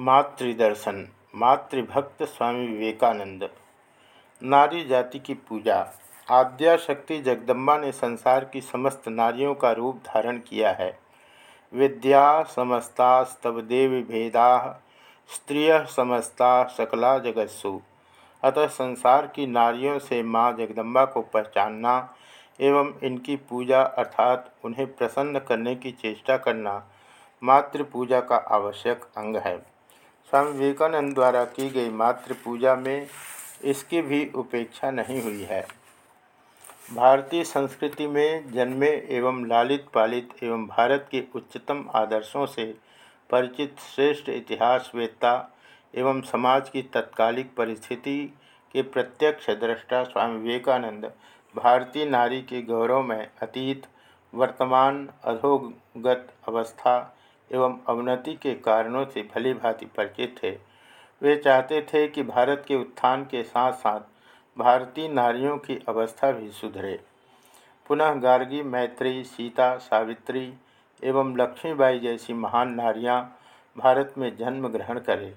मातृदर्शन, मातृभक्त स्वामी विवेकानंद। नारी जाति की पूजा। आद्या शक्ति जगदम्बा ने संसार की समस्त नारियों का रूप धारण किया है। विद्या समस्ता स्तव देवी भेदा, स्त्रिय समस्ता सकला जगत्सु। अतः संसार की नारियों से माँ जगदम्बा को पहचानना एवं इनकी पूजा अर्थात उन्हें प्रसन्न करने की चेष्टा करना मातृ पूजा का आवश्यक अंग है। स्वामी विवेकानंद द्वारा की गई मातृ पूजा में इसकी भी उपेक्षा नहीं हुई है। भारतीय संस्कृति में जन्मे एवं लालित पालित एवं भारत के उच्चतम आदर्शों से परिचित श्रेष्ठ इतिहासवेत्ता एवं समाज की तत्कालिक परिस्थिति के प्रत्यक्ष दृष्टा स्वामी विवेकानंद भारतीय नारी के गौरव में अतीत, वर्तमान, अधोगत अवस्था एवं अवनति के कारणों से भली भांति परिचित थे। वे चाहते थे कि भारत के उत्थान के साथ साथ भारतीय नारियों की अवस्था भी सुधरे। पुनः गार्गी, मैत्री, सीता, सावित्री एवं लक्ष्मीबाई जैसी महान नारियाँ भारत में जन्म ग्रहण करें,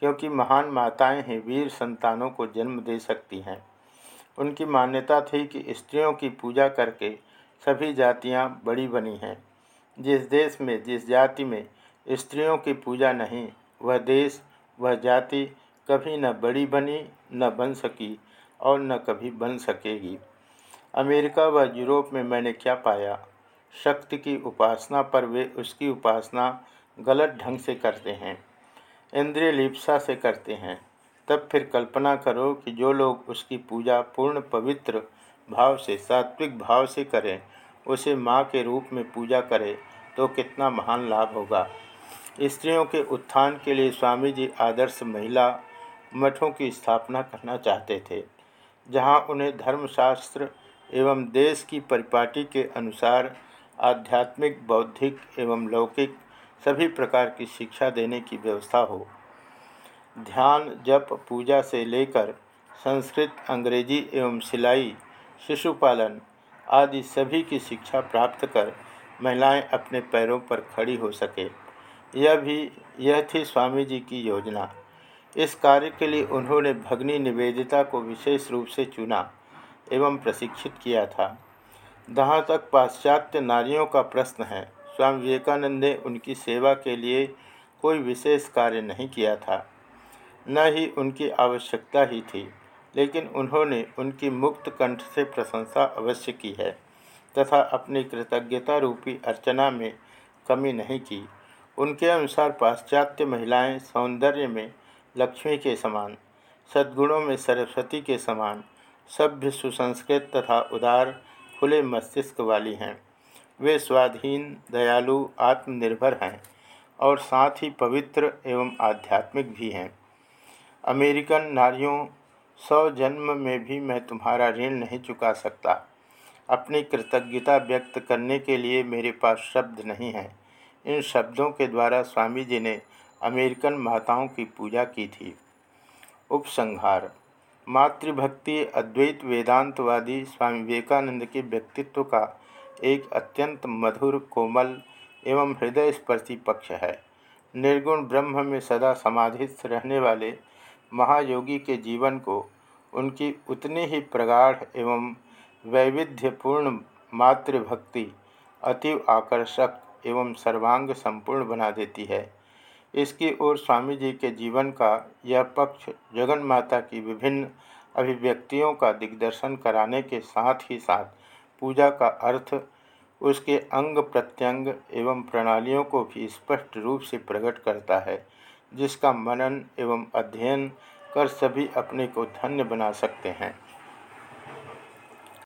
क्योंकि महान माताएँ ही वीर संतानों को जन्म दे सकती हैं। उनकी मान्यता थी कि स्त्रियों की पूजा करके सभी जातियाँ बड़ी बनी हैं। जिस देश में, जिस जाति में स्त्रियों की पूजा नहीं, वह देश, वह जाति कभी न बड़ी बनी, न बन सकी और न कभी बन सकेगी। अमेरिका व यूरोप में मैंने क्या पाया? शक्ति की उपासना पर वे उसकी उपासना गलत ढंग से करते हैं, इंद्रिय लिप्सा से करते हैं। तब फिर कल्पना करो कि जो लोग उसकी पूजा पूर्ण पवित्र भाव से, सात्विक भाव से करें उसे माँ के रूप में पूजा करें तो कितना महान लाभ होगा। स्त्रियों के उत्थान के लिए स्वामी जी आदर्श महिला मठों की स्थापना करना चाहते थे, जहाँ उन्हें धर्मशास्त्र एवं देश की परिपाटी के अनुसार आध्यात्मिक, बौद्धिक एवं लौकिक सभी प्रकार की शिक्षा देने की व्यवस्था हो। ध्यान, जप, पूजा से लेकर संस्कृत, अंग्रेज़ी एवं सिलाई, शिशुपालन आदि सभी की शिक्षा प्राप्त कर महिलाएँ अपने पैरों पर खड़ी हो सके। यह भी, यह थी स्वामी जी की योजना। इस कार्य के लिए उन्होंने भगनी निवेदिता को विशेष रूप से चुना एवं प्रशिक्षित किया था। जहाँ तक पाश्चात्य नारियों का प्रश्न है, स्वामी विवेकानंद ने उनकी सेवा के लिए कोई विशेष कार्य नहीं किया था। न ही उनकी आवश्यकता ही थी। लेकिन उन्होंने उनकी मुक्त कंठ से प्रशंसा अवश्य की है, तथा अपनी कृतज्ञता रूपी अर्चना में कमी नहीं की। उनके अनुसार पाश्चात्य महिलाएँ सौंदर्य में लक्ष्मी के समान, सद्गुणों में सरस्वती के समान, सभ्य सुसंस्कृत तथा उदार, खुले मस्तिष्क वाली हैं। वे स्वाधीन, दयालु, आत्मनिर्भर हैं और साथ ही पवित्र एवं आध्यात्मिक भी हैं। अमेरिकन नारियों सौ जन्म में भी मैं तुम्हारा ऋण नहीं चुका सकता। अपनी कृतज्ञता व्यक्त करने के लिए मेरे पास शब्द नहीं हैं। इन शब्दों के द्वारा स्वामी जी ने अमेरिकन माताओं की पूजा की थी। उपसंहार। मातृभक्ति, अद्वैत वेदांतवादी स्वामी विवेकानंद के व्यक्तित्व का एक अत्यंत मधुर, कोमल एवं हृदय स्पर्शी पक्ष है। निर्गुण ब्रह्म में सदा समाधिस्थ रहने वाले महायोगी के जीवन को उनकी उतनी ही प्रगाढ़ एवं वैविध्यपूर्ण मातृभक्ति अतीव आकर्षक एवं सर्वांग संपूर्ण बना देती है। इसकी ओर स्वामी जी के जीवन का यह पक्ष जगन माता की विभिन्न अभिव्यक्तियों का दिग्दर्शन कराने के साथ ही साथ पूजा का अर्थ, उसके अंग प्रत्यंग एवं प्रणालियों को भी स्पष्ट रूप से प्रकट करता है। जिसका मनन एवं अध्ययन कर सभी अपने को धन्य बना सकते हैं।